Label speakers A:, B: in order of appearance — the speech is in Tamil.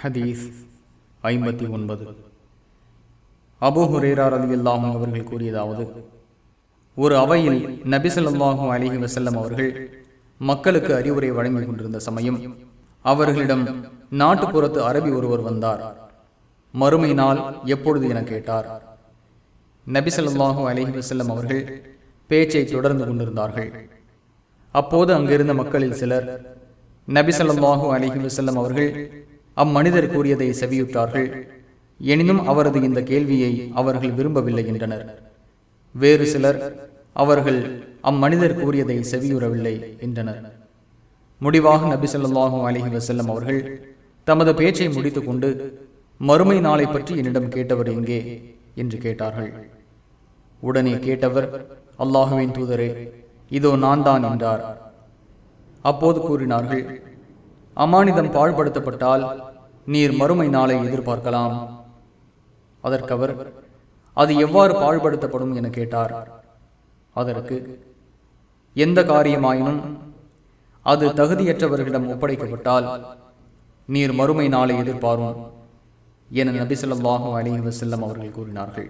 A: ஹதீஸ் ஐம்பத்தி ஒன்பது. அபு ஹுரேரார் அலியல்லாஹும் அவர்கள் கூறியதாவது ஒரு அவையில் நபிசல்லாஹும் அலிஹி வசல்லம் அவர்கள் மக்களுக்கு அறிவுரை வழங்கிக் கொண்டிருந்த சமயம் அவர்களிடம் நாட்டுப்புறத்து அரபி ஒருவர் வந்தார். மறுமை நாள் எப்பொழுது என கேட்டார். நபிசல்லாஹும் அலிஹி வசல்லம் அவர்கள் பேச்சை தொடர்ந்து கொண்டிருந்தார்கள். அப்போது அங்கிருந்த மக்களில் சிலர் நபிசல்லாஹு அலிஹி வசல்லம் அவர்கள் அம்மனிதர் கூறியதை செவியுற்றார்கள். எனினும் அவரது இந்த கேள்வியை அவர்கள் விரும்பவில்லை என்றனர். வேறு சிலர் அவர்கள் அம்மனிதர் கூறியதை செவியுறவில்லை என்றனர். முடிவாக நபி அலஹி வசல்லம் அவர்கள் தமது பேச்சை முடித்துக் கொண்டு மறுமை நாளை பற்றி என்னிடம் கேட்டவர் எங்கே? என்று கேட்டார்கள். உடனே கேட்டவர் அல்லாஹுவின் தூதரே இதோ நான் தான் என்றார். அப்போது கூறினார்கள் அமானிதம் பாழ்படுத்தப்பட்டால் நீர் மறுமை நாளை எதிர்பார்க்கலாம். அதற்கவர் அது எவ்வாறு பாழ்படுத்தப்படும் என கேட்டார். அதற்கு எந்த காரியமாயினும் அது தகுதியற்றவர்களிடம் ஒப்படைக்கப்பட்டால் நீர் மறுமை நாளை எதிர்பாரும் என நபிசல்லாஹு அலி வசல்லம் அவர்கள் கூறினார்கள்.